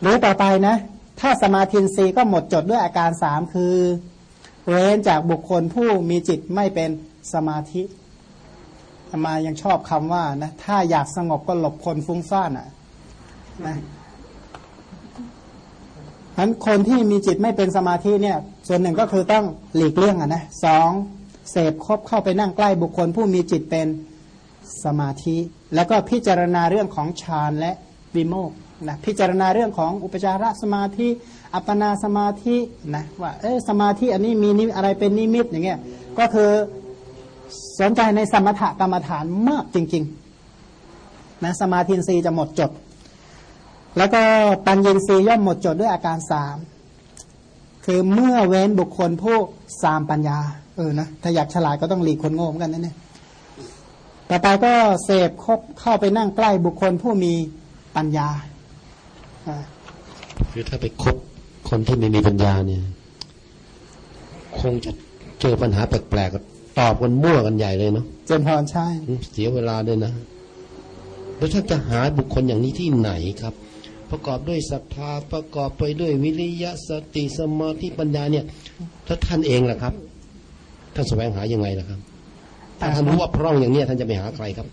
หรือต่อไปนะ ถ้าสมาธินีก็หมดจดด้วยอาการสามคือเว้นจากบุคคลผู้มีจิตไม่เป็นสมาธิมายังชอบคำว่านะถ้าอยากสงบก็หลบคนฟุ้งซ่านอะนะนั้นคนที่มีจิตไม่เป็นสมาธิเนี่ย ส่วนหนึ่งก็คือต้องหลีกเลี่ยงอะนะสองเสพคบเข้าไปนั่งใกล้บุคคลผู้มีจิตเป็นสมาธิ แล้วก็พิจารณาเรื่องของฌานและวิโมก นะพิจารณาเรื่องของอุปจารสมาธิ อัปปนาสมาธินะว่าเออสมาธิอันนี้มีนิอะไรเป็นนิมิตอย่างเงี้ยก็คือสนใจในสมถกรรมฐานมากจริงๆนะสมาธินีจะหมดจด แล้วก็ปัญญินีย่อมหมดจดด้วยอาการสามคือเมื่อเว้นบุคคลผู้สามปัญญาเออนะถ้าอยากฉลาดก็ต้องหลีกคนโง่เหมือนกันนะเนี่ยต่อไปก็เสพคบเข้าไปนั่งใกล้บุคคลผู้มีปัญญา คือถ้าไปคบคนที่ไม่มีปัญญาเนี่ย คงจะเจอปัญหาแปลกๆตอบกันมั่วกันใหญ่เลยเนาะเจนพรใช่เสียเวลาเลยนะแล้วถ้าจะหาบุคคลอย่างนี้ที่ไหนครับ ประกอบด้วยศรัทธาประกอบไปด้วยวิริยะสติสมาธิปัญญาเนี่ย ถ้าท่านเองล่ะครับ ท่านแสวงหายังไงล่ะครับถ้าท่านรู้ว่าพร่องอย่างเนี้ยท่านจะไปหาใครครับ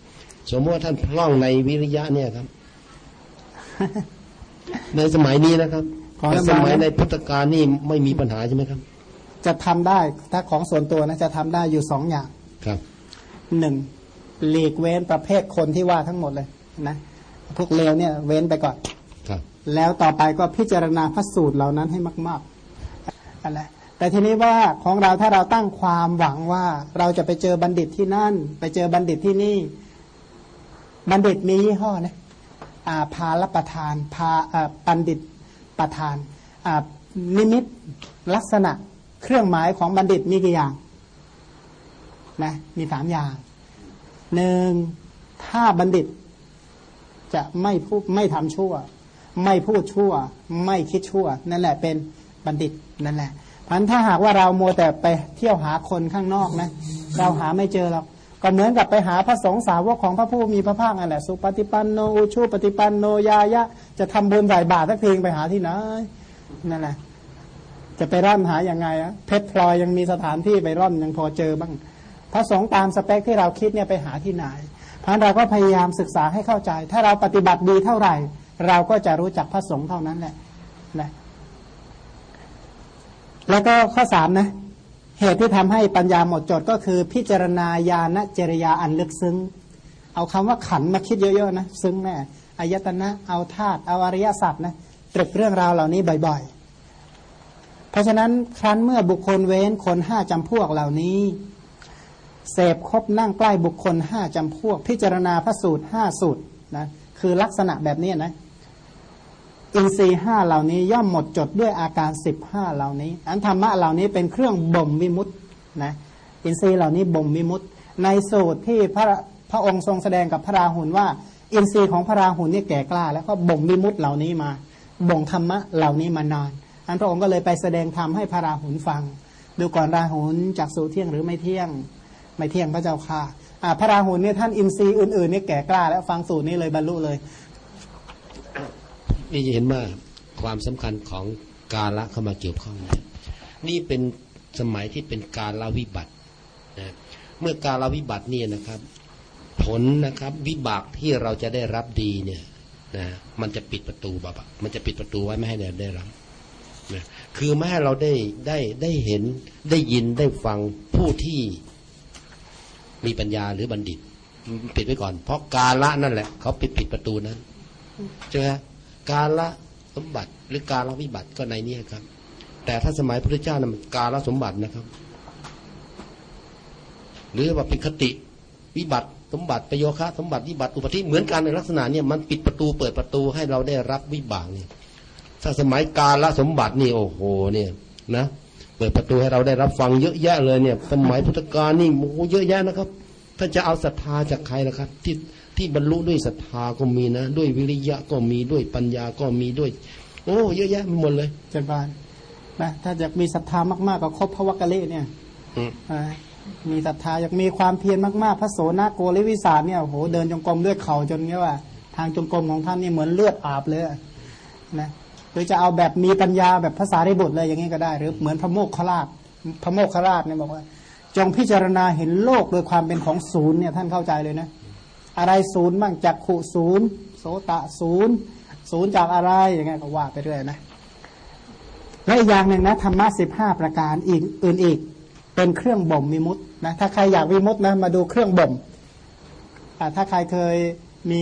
สมมติว่าท่านพร่องในวิริยะเนี่ยครับ ในสมัยนี้นะครับสมัยในพุทธกาลนี่ไม่มีปัญหาใช่ไหมครับ จะทำได้ถ้าของส่วนตัวนะจะทำได้อยู่สองอย่างครับหนึ่งหลีกเว้นประเภทคนที่ว่าทั้งหมดเลยนะพวกเลวเนี่ยเว้นไปก่อนครับ แล้วต่อไปก็พิจารณาพระสูตรเหล่านั้นให้มากๆอะไรแต่ทีนี้ว่าของเราถ้าเราตั้งความหวังว่าเราจะไปเจอบัณฑิตที่นั่น ไปเจอบัณฑิตที่นี่ บัณฑิตมียี่ห้อนะอา พาลประทานพาปันดิตประทานนิมิตลักษณะเครื่องหมายของบัณฑิตมีกี่อย่างนะมีสามอย่างหนึ่งถ้าบัณฑิต จะไม่พูดไม่ทำชั่ว ไม่พูดชั่ว ไม่คิดชั่ว นั่นแหละเป็นบัณฑิตนั่นแหละพันถ้าหากว่าเราโมแต่ไปเที่ยวหาคนข้างนอกนะ เราหาไม่เจอหรอก ก็เหมือนกับไปหาพระสงฆ์สาวกของพระผู้มีพระภาคนั่นแหละสุปฏิปันโนอุชูปฏิปันโนยายะ จะทำบุญใส่บาตรสักเพลงไปหาที่ไหนนั่นแหละจะไปร่อนหาอย่างไงอะเพชรพลอยยังมีสถานที่ไปร่อนยังพอเจอบ้าง พระสงฆ์ตามสเปคที่เราคิดเนี่ยไปหาที่ไหนพราะเราก็พยายามศึกษาให้เข้าใจ ถ้าเราปฏิบัติดีเท่าไหร่ เราก็จะรู้จักพระสงฆ์เท่านั้นแหละนะแล้วก็ข้อสามนะ เหตุที่ทำให้ปัญญาหมดจดก็คือพิจารณาญาณเจริยาอันลึกซึ้ง เอาคำว่าขันมาคิดเยอะๆนะซึ้งแน่อายตนะเอาธาตุเอาอริยสัจนะตรึกเรื่องราวเหล่านี้บ่อยๆ เพราะฉะนั้นครั้นเมื่อบุคคลเว้นคนห้าจำพวกเหล่านี้ เสพคบนั่งใกล้บุคคลห้าจำพวก พิจารณาพระสูตรห้าสูตรนะคือลักษณะแบบนี้นะ อินทรีห้าเหล่านี้ย่อมหมดจดด้วยอาการสิบห้าเหล่านี้ อันธรรมะเหล่านี้เป็นเครื่องบ่มวิมุตนะอินทรีย์เหล่านี้บ่มวิมุตในสูตรที่พระพระองค์ทรงแสดงกับพระราหุลว่า อินทรีย์ของพระราหุลนี่แก่กล้า แล้วก็บ่มวิมุตเหล่านี้มา บ่งธรรมะเหล่านี้มานานอันพระองค์ก็เลยไปแสดงธรรมให้พระราหุลฟัง ดูก่อนราหุลจากสูเที่ยงหรือไม่เที่ยง ไม่เที่ยงพระเจ้าค่ะพระราหุลเนี่ยท่านอินทรีย์อื่นๆนี่แก่กล้า แล้วฟังสูตรนี้เลยบรรลุเลย นี่จะเห็นว่าความสำคัญของกาละเข้ามาเกี่ยวข้องนนี่เป็นสมัยที่เป็นการละวิบัตินะเมื่อการละวิบัติเนี่ยนะครับ ผลนะครับ วิบากที่เราจะได้รับดีเนี่ยนะมันจะปิดประตูบามันจะปิดประตูไว้ไม่ให้เราได้รับนะคือไม่ให้เราได้ได้ได้เห็นได้ยินได้ฟังผู้ที่มีปัญญาหรือบัณฑิต ปิดไว้ก่อน เพราะกาละนั่นแหละ เขาปิดปิดประตูนั้นใช่ไหม กาละสมบัติหรือการละวิบัติก็ในนี้ครับ แต่ถ้าสมัยพระเจ้านะมันการละสมบัตินะครับ หรือว่าเป็นคติวิบัติสมบัติประโยคะสมบัติวิบัติอุปธิเหมือนกันในลักษณะเนี่ยมันปิดประตูเปิดประตูให้เราได้รับวิบากเนี่ยถ้าสมัยกาละสมบัตินี่โอ้โหเนี่ยนะเปิดประตูให้เราได้รับฟังเยอะแยะเลยเนี่ยสมัยพุทธกาลนี่โอ้เยอะแยะนะครับ ถ้าจะเอาศรัทธาจากใครนะครับ ที่ ที่บรรลุด้วยศรัทธาก็มีนะ ด้วยวิริยะก็มีด้วยปัญญาก็มีด้วย โอ้เยอะแยะหมดเลยเจนบานนะถ้าอยากมีศรัทธามากๆก็ครบพระวักกะเลเนี่ยมีศรัทธาอยากมีความเพียรมากๆ พระโสนโกริวิสาเนี่ยโหเดินจงกรมด้วยเข่าจนเงี้ยว่า ทางจงกรมของท่านนี่เหมือนเลือดอาบเลยนะหรือจะเอาแบบมีปัญญาแบบภาษาริบุตรเลยอย่างนี้ก็ได้ หรือเหมือนพระโมกขราชพระโมกขราชเนี่ยบอกว่า จงพิจารณาเห็นโลกโดยความเป็นของศูนย์เนี่ยท่านเข้าใจเลยนะ อะไรศูนย์บ้างจากขุศูนย์โสตะศูนย์ศูนย์จากอะไรอย่างเงี้ยก็ว่าไปเรื่อยนะและอีกอย่างหนึ่งนะธรรมะสิบห้าประการอีกอื่นอีก เป็นเครื่องบ่มวิมุตนะถ้าใครอยากวิมุตนะมาดูเครื่องบ่มถ้าใครเคยมี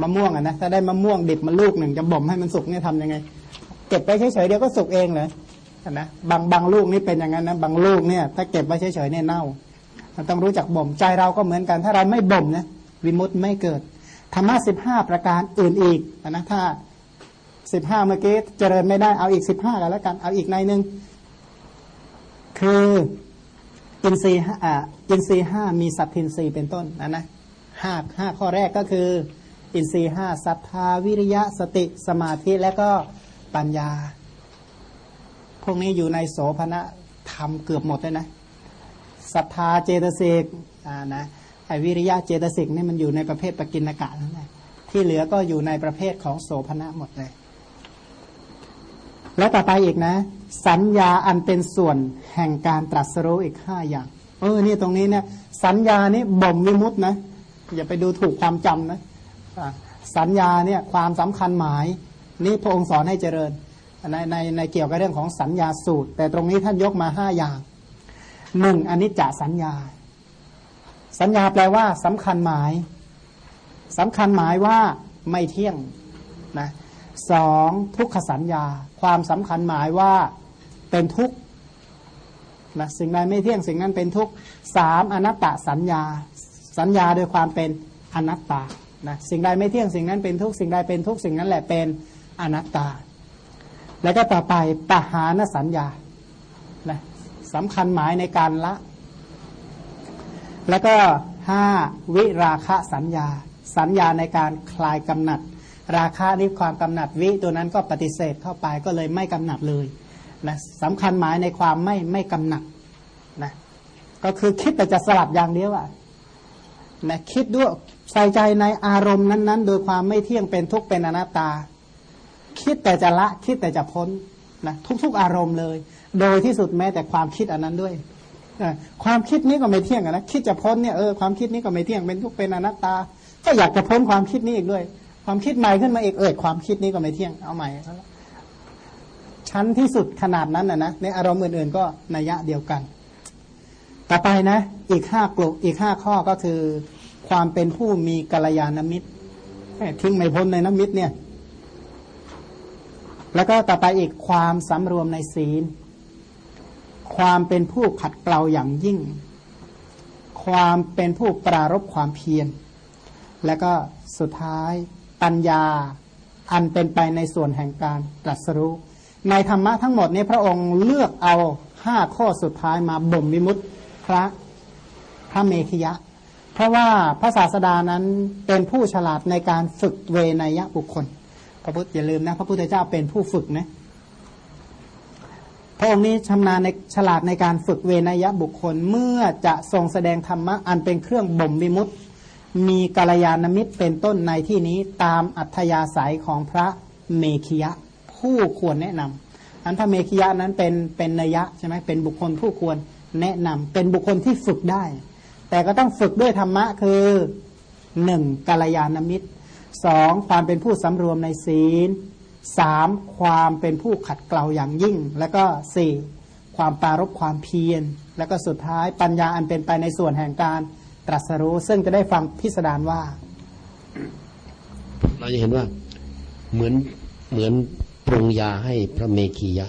มะม่วงอะนะถ้าได้มะม่วงดิบมาลูกหนึ่งจะบ่มให้มันสุกเนี่ยทำยังไง เก็บไปเฉยๆเดี๋ยวก็สุกเองเลยนะบางบางลูกนี่เป็นอย่างนั้นนะบางลูกเนี่ย ถ้าเก็บไว้เฉยๆเนี่ยเน่า มันต้องรู้จักบ่มใจเราก็เหมือนกัน ถ้าเราไม่บ่มนะวิมุตไม่เกิดธรรมะสิบห้าประการอื่นอีกนะถ้าสิบห้าเมื่อกี้เจริญไม่ได้เอาอีกสิบห้ากันแล้วกันเอาอีกในหนึ่งคืออินทรีย์อ่าอินทรีย์ห้ามีสัพพินทรีย์เป็นต้นนะนะห้าห้าข้อแรกก็คือ อินทรีย์ห้าศรัทธาวิริยะสติสมาธิและก็ปัญญา พวกนี้อยู่ในโสภณธรรมเกือบหมดเลยนะ ศรัทธาเจตสิกนะไอวิริยะเจตสิกนี่มันอยู่ในประเภทปกินกะนั่นแหละที่เหลือก็อยู่ในประเภทของโสภณะหมดเลย แล้วต่อไปอีกนะ สัญญาอันเป็นส่วนแห่งการตรัสรู้อีกห้าอย่างเออนี่ตรงนี้เนี่ยสัญญานี่บ่มวิมุตนะอย่าไปดูถูกความจำนะสัญญาเนี่ยความสำคัญหมาย นี่พระองค์สอนให้เจริญในในในเกี่ยวกับเรื่องของสัญญาสูตร แต่ตรงนี้ท่านยกมาห้าอย่าง หนึ่งอนิจจสัญญา สัญญาแปลว่าสำคัญหมายสำคัญหมายว่าไม่เที่ยงนะสองทุกขสัญญา ความสำคัญหมายว่าเป็นทุกข์นะสิ่งใดไม่เที่ยงสิ่งนั้นเป็นทุกข์สามอนัตตสัญญา สัญญาโดยความเป็นอนัตตานะสิ่งใดไม่เที่ยงสิ่งนั้นเป็นทุกข์สิ่งใดเป็นทุกข์สิ่งนั้นแหละเป็นอนัตตา แล้วก็ต่อไปปหานสัญญา สำคัญหมายในการละ แล้วก็ห้าวิราคะสัญญา สัญญาในการคลายกำหนัด ราคานี้ความกำหนัดวิตัวนั้นก็ปฏิเสธเข้าไปก็เลยไม่กำหนัดเลยนะสำคัญหมายในความไม่ไม่กำหนัดนะก็คือคิดแต่จะสลับอย่างเดียวอะนะคิดด้วยใส่ใจในอารมณ์นั้น ๆ โดยความไม่เที่ยงเป็นทุกข์เป็นอนัตตา คิดแต่จะละคิดแต่จะพ้น นะทุกๆอารมณ์เลย โดยที่สุดแม้แต่ความคิดอันนั้นด้วยความคิดนี้ก็ไม่เที่ยงนะคิดจะพ้นเนี่ยเออความคิดนี้ก็ไม่เที่ยงเป็นทุกเป็นอนัตตา ก็อยากจะพ้นความคิดนี้อีกด้วย ความคิดใหม่ขึ้นมาอีกเอิดความคิดนี้ก็ไม่เที่ยงเอาใหม่ชั้นที่สุดขนาดนั้นนะนะในอารมณ์อื่นๆก็นัยยะเดียวกัน ต่อไปนะ อีกห้ากลุ่มอีกห้าข้อก็คือ ความเป็นผู้มีกัลยาณมิตรทิ้งไม่พ้นในน้ำมิตรเนี่ย แล้วก็ต่อไปอีกความสำรวมในศีล ความเป็นผู้ขัดเกลาอย่างยิ่ง ความเป็นผู้ปรารบความเพียร แล้วก็สุดท้ายปัญญาอันเป็นไปในส่วนแห่งการตรัสรู้ ในธรรมะทั้งหมดนี้พระองค์เลือกเอาห้าข้อสุดท้ายมาบ่มวิมุตพระพระเมขยะ เพราะว่าพระศาสดานั้นเป็นผู้ฉลาดในการฝึกเวนยะบุคคล พระพุทธอย่าลืมนะพระพุทธเจ้าเป็นผู้ฝึกนะพระองค์นี้ชำนาญในฉลาดในการฝึกเวนยะบุคคลเมื่อจะทรงแสดงธรรมะอันเป็นเครื่องบ่มวิมุตติมีกาลยานมิตรเป็นต้นในที่นี้ตามอัธยาศัยของพระเมขิยะ ผู้ควรแนะนำอันพระเมขิยะนั้นเป็นเป็นนยะใช่ไหมเป็นบุคคลผู้ควรแนะนำเป็นบุคคลที่ฝึกได้ แต่ก็ต้องฝึกด้วยธรรมะคือหนึ่งกาลยานมิตร สองความเป็นผู้สำรวมในศีลสามความเป็นผู้ขัดเกลาอย่างยิ่ง แล้วก็สี่ความปารบความเพียร แล้วก็สุดท้ายปัญญาอันเป็นไปในส่วนแห่งการตรัสรู้ซึ่งจะได้ฟังพิสดารว่า เราจะเห็นว่าเหมือนเหมือนปรุงยาให้พระเมขียะ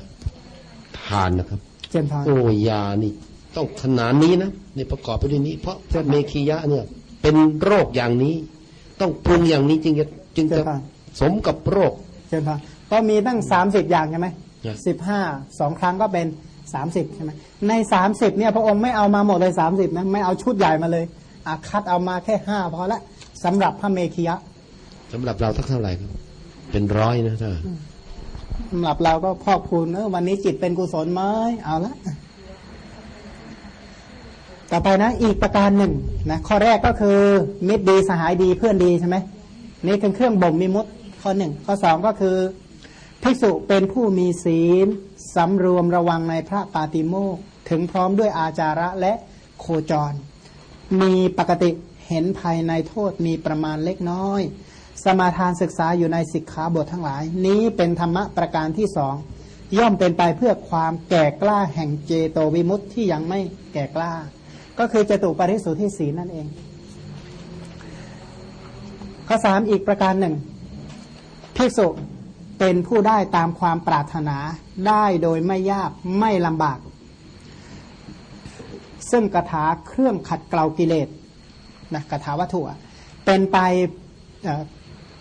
ทานนะครับเจนพานโอ้ยานี่ต้องขนาดนี้นะในประกอบไปด้วยนี้ เพราะพระเมขียะเนี่ย เป็นโรคอย่างนี้ ต้องปรุงอย่างนี้จึงจะจึงจะสมกับโรคเจนพานก็มีตั้งสามสิบอย่างใช่ไหมสิบห้าสองครั้งก็เป็นสามสิบใช่ไหมในสามสิบเนี่ยพระองค์ไม่เอามาหมดเลยสามสิบนะไม่เอาชุดใหญ่มาเลยอาคัดเอามาแค่ห้าพอละสำหรับพระเมขียะสำหรับเราทักเท่าไหร่ครับเป็นร้อยนะท่านสำหรับเราก็พอกพูนเออวันนี้จิตเป็นกุศลไหมเอาละ ต่อไปนะอีกประการหนึ่งนะข้อแรกก็คือมิตรดีสหายดีเพื่อนดีใช่ไหมนี่คือเครื่องบ่มมิมุตข้อหนึ่งข้อสองก็คือภิกษุเป็นผู้มีศีลสำรวมระวังในพระปาติโมกถึงพร้อมด้วยอาจาระและโคจร มีปกติเห็นภายในโทษมีประมาณเล็กน้อย สมาทานศึกษาอยู่ในสิกขาบททั้งหลาย นี้เป็นธรรมะประการที่สองย่อมเป็นไปเพื่อความแก่กล้าแห่งเจโตวิมุตติที่ยังไม่แก่กล้า ก็คือจตุปาริสุทธิศีนั่นเอง ข้อสามอีกประการหนึ่งภิกษุเป็นผู้ได้ตามความปรารถนาได้โดยไม่ยากไม่ลำบาก ซึ่งกถาเครื่องขัดเกลากิเลสนะกถาวัตถุเป็นไป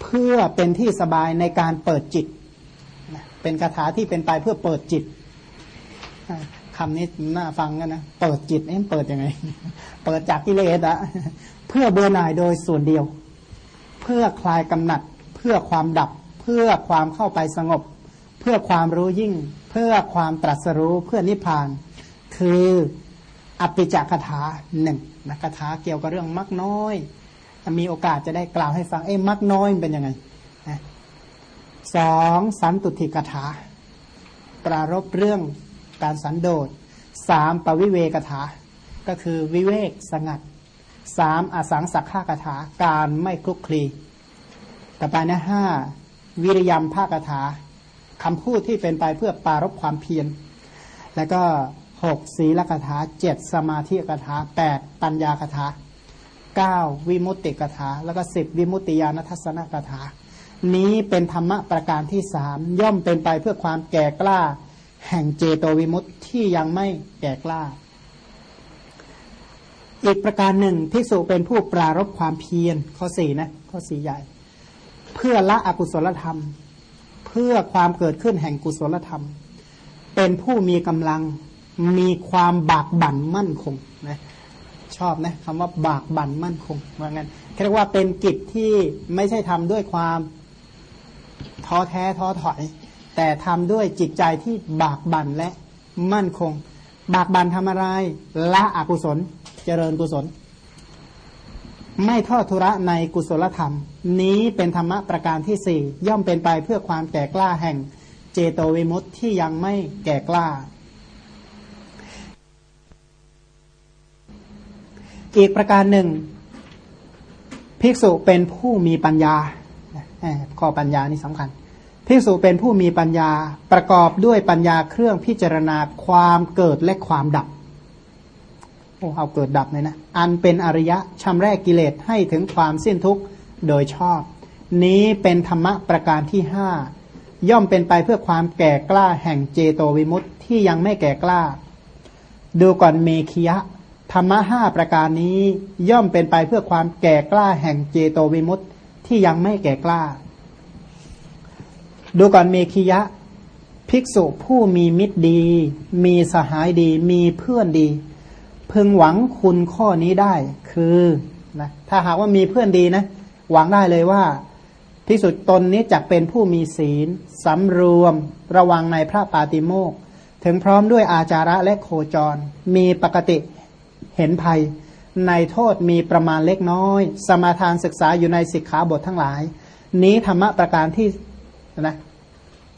เพื่อเป็นที่สบายในการเปิดจิต เป็นคาถาที่เป็นไปเพื่อเปิดจิต คำนี้น่าฟังกันนะ เปิดจิตเอ๊ะเปิดยังไง เปิดจากกิเลสอะเพื่อเบื่อหน่ายโดยส่วนเดียว เพื่อคลายกำหนัด เพื่อความดับ เพื่อความเข้าไปสงบ เพื่อความรู้ยิ่ง เพื่อความตรัสรู้เพื่อนิพพาน คืออภิจักคาถาหนึ่งนะคาถาเกี่ยวกับเรื่องมักน้อย มีโอกาสจะได้กล่าวให้ฟังเอ้มักน้อยเป็นยังไงสองสันตุถิกถาปรารบเรื่อง การสันโดษสามปวิเวกถา ก็คือวิเวกสงัดสามอสังสักขากถาการไม่คลุกคลีต่อไปนะห้าวิริยมภาคถาคำพูดที่เป็นไปเพื่อปารบความเพียร แล้วก็หกศีลกถาเจ็ดสมาธิกถาแปดปัญญากถาเก้าวิมุตติกถา แล้วก็สิบวิมุตติญาณทัศนกถา นี้เป็นธรรมะประการที่สามย่อมเป็นไปเพื่อความแก่กล้า แห่งเจโตวิมุตติที่ยังไม่แก่กล้า อีกประการหนึ่งภิกษุเป็นผู้ปรารบความเพียรข้อสี่นะข้อสี่ใหญ่ เพื่อละอกุศลธรรม เพื่อความเกิดขึ้นแห่งกุศลธรรม เป็นผู้มีกำลังมีความบากบั่นมั่นคงนะชอบนะคำว่าบากบั่นมั่นคงว่างั้นเรียกว่าเป็นกิจที่ไม่ใช่ทำด้วยความท้อแท้ท้อถอย แต่ทำด้วยจิตใจที่บากบั่นและมั่นคง บากบั่นทำอะไรละอกุศล เจริญกุศล ไม่ทอดทุระในกุศลธรรม นี้เป็นธรรมะประการที่สี่ย่อมเป็นไปเพื่อความแก่กล้าแห่งเจโตวิมุตติที่ยังไม่แก่กล้า อีกประการหนึ่ง ภิกษุเป็นผู้มีปัญญาข้อปัญญานี่สำคัญ ภิกษุเป็นผู้มีปัญญาประกอบด้วยปัญญาเครื่องพิจารณาความเกิดและความดับโอ้เอาเกิดดับเลยนะ อันเป็นอริยะชำแรกกิเลสให้ถึงความสิ้นทุกข์โดยชอบ นี้เป็นธรรมะประการที่ห้าย่อมเป็นไปเพื่อความแก่กล้าแห่งเจโตวิมุตติที่ยังไม่แก่กล้า ดูก่อนเมคียะธรรมะห้าประการนี้ย่อมเป็นไปเพื่อความแก่กล้าแห่งเจโตวิมุตติที่ยังไม่แก่กล้า ดูก่อนเมคียะ ภิกษุผู้มีมิตรดี มีสหายดี มีเพื่อนดี พึงหวังคุณข้อนี้ได้ คือนะถ้าหากว่ามีเพื่อนดีนะ หวังได้เลยว่าภิกษุตนนี้จะเป็นผู้มีศีลสำรวม ระวังในพระปาติโมกถึงพร้อมด้วยอาจาระและโคจร มีปกติเห็นภัย ในโทษมีประมาณเล็กน้อย สมาทานศึกษาอยู่ในสิกขาบททั้งหลาย นี้ธรรมะประการที่ นะ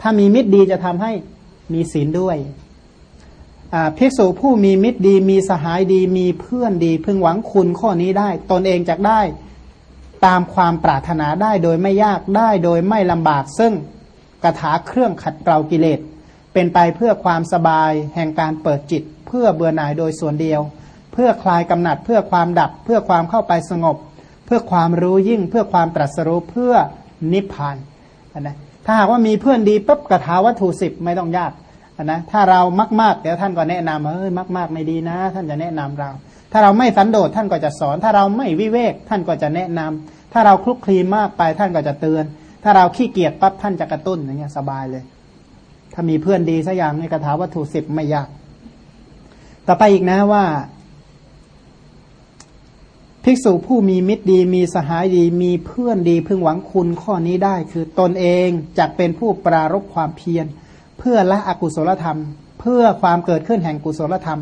ถ้ามีมิตรดีจะทำให้มีศีลด้วยภิกษุผู้มีมิตรดี มีสหายดี มีเพื่อนดี พึงหวังคุณข้อนี้ได้ ตนเองจะได้ตามความปรารถนาได้โดยไม่ยากได้โดยไม่ลำบาก ซึ่งกระถาเครื่องขัดเกลากิเลส เป็นไปเพื่อความสบายแห่งการเปิดจิต เพื่อเบื่อหน่ายโดยส่วนเดียว เพื่อคลายกำหนัดเพื่อความดับ เพื่อความเข้าไปสงบ เพื่อความรู้ยิ่ง เพื่อความตรัสรู้เพื่อนิพพานนะ ถ้าหากว่ามีเพื่อนดีปุ๊บกระถาวัตถุสิบไม่ต้องยากนะถ้าเรามากๆเดี๋ยวท่านก็แนะนำเอ้ยมากๆไม่ดีนะ ท่านจะแนะนำเรา ถ้าเราไม่สันโดษท่านก็จะสอน ถ้าเราไม่วิเวกท่านก็จะแนะนำถ้าเราคลุกคลีมากไปท่านก็จะเตือน ถ้าเราขี้เกียจปั๊บท่านจะกระตุ้นอย่างเงี้ยสบายเลย ถ้ามีเพื่อนดีสักอย่างในกระถาวัตถุสิบไม่ยาก ต่อไปอีกนะว่า ภิกษุผู้มีมิตรดีมีสหายดีมีเพื่อนดีพึงหวังคุณข้อนี้ได้ คือตนเองจะเป็นผู้ปรารบความเพียร เพื่อละอกุศลธรรม เพื่อความเกิดขึ้นแห่งกุศลธรรม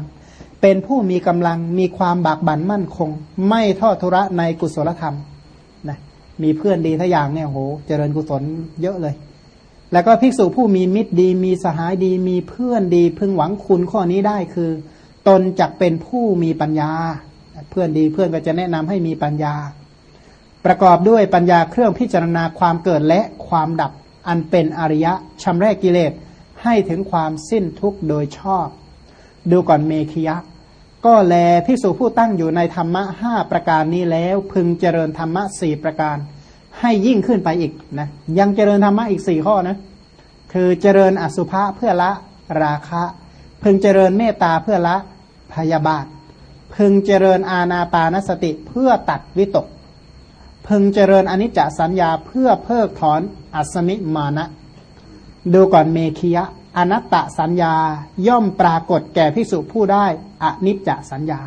เป็นผู้มีกำลังมีความบากบั่นมั่นคง ไม่ทอดทุระในกุศลธรรมนะมีเพื่อนดีทั้งอย่างเนี่ยโหเจริญกุศลเยอะเลย แล้วก็ภิกษุผู้มีมิตรดี มีสหายดี มีเพื่อนดีพึงหวังคุณข้อนี้ได้คือ ตนจักเป็นผู้มีปัญญา เพื่อนดีเพื่อนก็จะแนะนำให้มีปัญญา ประกอบด้วยปัญญาเครื่องพิจารณาความเกิดและความดับอันเป็นอริยะชำระกิเลสให้ถึงความสิ้นทุกข์โดยชอบ ดูก่อนเมขิยะ ก็แลภิกษุผู้ตั้งอยู่ในธรรมะห้าประการนี้แล้ว พึงเจริญธรรมะสี่ประการ ให้ยิ่งขึ้นไปอีกนะยังเจริญธรรมะอีกสี่ข้อนะคือเจริญอสุภะเพื่อละราคะ พึงเจริญเมตตาเพื่อละพยาบาท พึงเจริญอาณาปานสติเพื่อตัดวิตก พึงเจริญอนิจจสัญญาเพื่อเพิกถอนอัสมิมานะ ดูก่อนเมคียะอนัตตสัญญาย่อมปรากฏแก่ภิกษุผู้ได้อนิจจสัญญา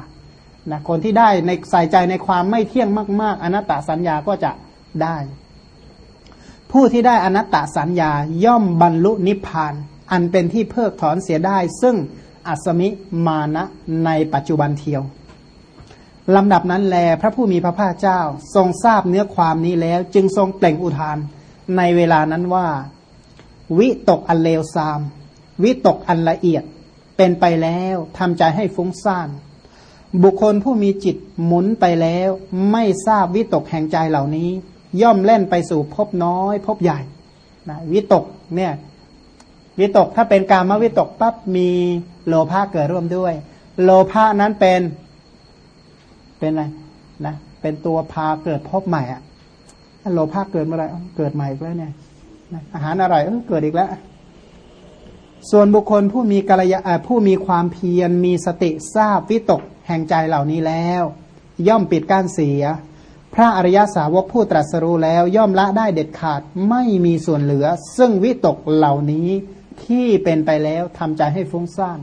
นะคนที่ได้ในใส่ใจในความไม่เที่ยงมาก ๆ อนัตตสัญญาก็จะได้ ผู้ที่ได้อนัตตสัญญาย่อมบรรลุนิพพาน อันเป็นที่เพิกถอนเสียได้ ซึ่ง อัสมิมานะในปัจจุบันเทียวลำดับนั้นแลพระผู้มีพระภาคเจ้าทรงทราบเนื้อความนี้แล้ว จึงทรงเปล่งอุทานในเวลานั้นว่า วิตกอันเลวทราม วิตกอันละเอียดเป็นไปแล้วทำใจให้ฟุ้งซ่าน บุคคลผู้มีจิตหมุนไปแล้ว ไม่ทราบวิตกแห่งใจเหล่านี้ ย่อมเล่นไปสู่พบน้อยพบใหญ่นะวิตกเนี่ยวิตกถ้าเป็นการมวิตกปั๊บมี โลภะเกิดร่วมด้วย โลภะนั้นเป็นเป็นอะไรนะเป็นตัวพาเกิดพบใหม่อะโลภะเกิดเมื่อไรเกิดใหม่แล้วเนี่ยอาหารอร่อยเกิดอีกแล้ว ส่วนบุคคลผู้มีกัลยาผู้มีความเพียรมีสติทราบวิตกแห่งใจเหล่านี้แล้ว ย่อมปิดกั้นเสีย พระอริยสาวกผู้ตรัสรู้แล้วย่อมละได้เด็ดขาดไม่มีส่วนเหลือ ซึ่งวิตกเหล่านี้ที่เป็นไปแล้วทำใจให้ฟุ้งซ่าน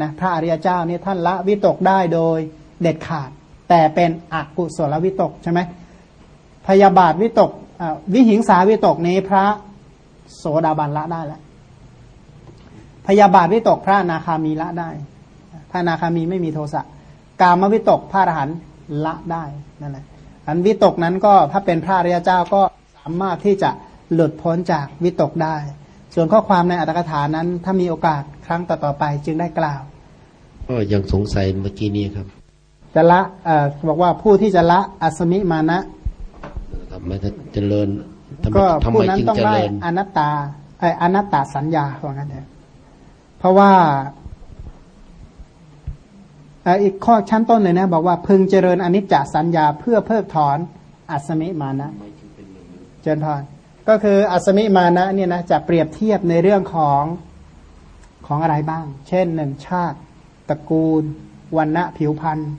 นะพระอริยเจ้านี่ท่านละวิตกได้โดยเด็ดขาด แต่เป็นอกุศลวิตกใช่ไหมพยาบาทวิตกวิหิงสาวิตกนี้พระโสดาบันละได้แล้วพยาบาทวิตกพระนาคามีละได้ พระนาคามีไม่มีโทสะกามวิตกพระอรหันต์ละได้นั่นแหละอันวิตกนั้นก็ถ้าเป็นพระอริยเจ้าก็สามารถที่จะหลุดพ้นจากวิตกได้ ส่วนข้อความในอัตถกถานั้นถ้ามีโอกาส ครั้งต่อๆไปจึงได้กล่าว ก็ยังสงสัยเมื่อกี้นี้ครับ จะละเอ่อบอกว่าผู้ที่จะละอัสมิมานะทำไมจะเจริญทำไมก็ทำผู้ไมนั้นจึงต้องเจได้ริญอนัตตาไออนัตตาสัญญาว่างั้นเถอะเพราะว่าเอ่ออีกข้อชั้นต้นเลยนะ บอกว่าพึงเจริญอนิจจสัญญาเพื่อเพิกถอนอัสมิมานะเจริญพรก็คืออัสมิมานะเนี่ยนะจะเปรียบเทียบในเรื่องของ ของอะไรบ้าง เช่นหนึ่งชาติตระกูลวันณะผิวพันธ์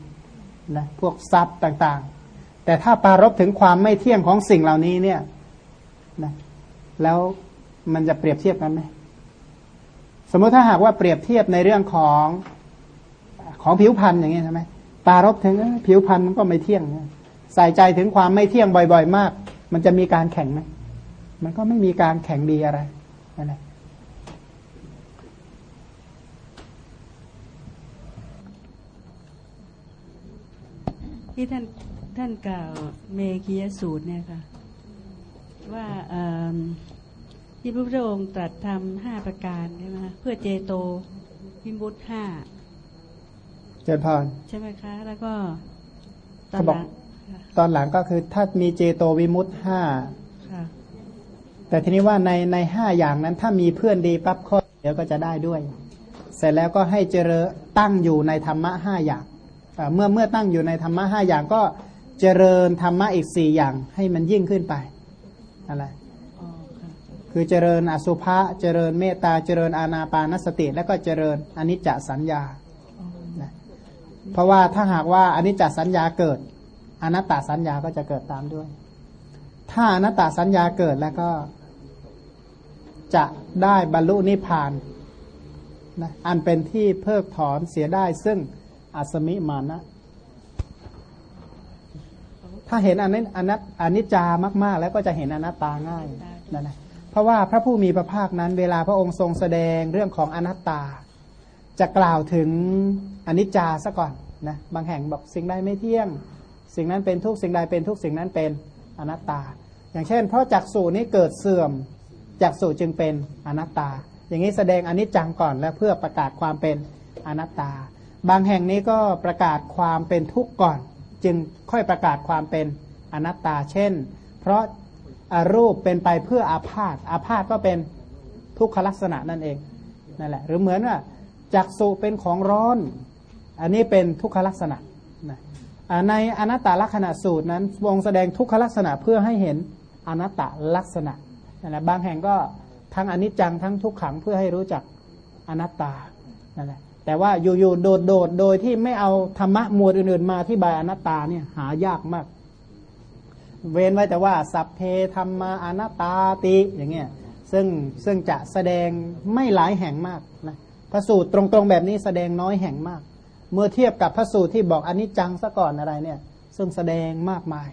นะพวกทรัพย์ต่างๆ แต่ถ้าปารบถึงความไม่เที่ยงของสิ่งเหล่านี้เนี่ยนะแล้วมันจะเปรียบเทียบกันไหมสมมติถ้าหากว่าเปรียบเทียบในเรื่องของของผิวพันธ์อย่างนี้ใช่ไหมปารบถึงผิวพันธ์มันก็ไม่เที่ยง ใส่ใจถึงความไม่เที่ยงบ่อย ๆ มาก มันจะมีการแข่งไหมมันก็ไม่มีการแข่งดีอะไรนั่นแหละ ที่ท่านท่านกล่าวเมคียสูตรเนี่ยค่ะ ว่าเอิ่มที่พระพุทธองค์ตรัสทำห้าประการใช่ไหมคะเพื่อเจโตวิมุตห้าเจริญพรใช่ไหมคะ แล้วก็ตอเขานบหอกลังค่ะตอนหลังก็คือถ้ามีเจโตวิมุตห้าค่ะแต่ทีนี้ว่าในในห้าอย่างนั้นถ้ามีเพื่อนดีปั๊บข้อเดียวก็จะได้ด้วย เสร็จแล้วก็ให้เจริญตั้งอยู่ในธรรมะห้าอย่างอ่า เมื่อเมื่อตั้งอยู่ในธรรมะห้าอย่างก็เจริญธรรมะอีกสี่อย่างให้มันยิ่งขึ้นไปอะไรคือเจริญอสุภะเจริญเมตตาเจริญอานาปานสติ แล้วก็เจริญอนิจจสัญญาเพราะว่าถ้าหากว่าอนิจจสัญญาเกิดอนัตตสัญญาก็จะเกิดตามด้วย ถ้าอนัตตสัญญาเกิดแล้วก็จะได้บรรลุนิพพานนะอันเป็นที่เพิกถอนเสียได้ซึ่ง อัสมิมานะ ถ้าเห็นอนิจอนัตอนิจจามาก ๆ แล้วก็จะเห็นอนัตตาง่ายนั่นแหละเพราะว่าพระผู้มีพระภาคนั้น เวลาพระองค์ทรงแสดงเรื่องของอนัตตา จะกล่าวถึงอนิจจาซะก่อนนะบางแห่งบอกสิ่งใดไม่เที่ยง สิ่งนั้นเป็นทุกสิ่งใดเป็นทุกสิ่งนั้นเป็นอนัตตา อย่างเช่น เพราะจักสูนี้เกิดเสื่อมจักสุจึงเป็นอนัตตา อย่างนี้แสดงอนิจจังก่อนแล้วเพื่อประกาศความเป็นอนัตตา บางแห่งนี้ก็ประกาศความเป็นทุกข์ก่อน จึงค่อยประกาศความเป็นอนัตตา เช่น เพราะอารูปเป็นไปเพื่ออาพาธอาพาธก็เป็นทุกขลักษณะนั่นเองนั่นแหละ หรือเหมือนว่าจักสุเป็นของร้อน อันนี้เป็นทุกขลักษณะนะในอนัตตลักษณะสูตรนั้นวงแสดงทุกขลักษณะเพื่อให้เห็นอนัตตลักษณะนั่นแหละบางแห่งก็ทั้งอนิจจังทั้งทุกขังเพื่อให้รู้จักอนัตตานั่นแหละ แต่ว่าอยู่ๆโดดๆโดยที่ไม่เอาธรรมะหมวดอื่นๆ มาที่บายอนัตตาเนี่ยหายากมาก เว้นไว้แต่ว่า สัพเพธรรมาอนัตตาติอย่างเงี้ยซึ่งซึ่งจะแสดงไม่หลายแห่งมากนะพระสูตรตรงๆแบบนี้แสดงน้อยแห่งมาก เมื่อเทียบกับพระสูตรที่บอกอนิจจังซะก่อนอะไรเนี่ย ซึ่งแสดงมากมาย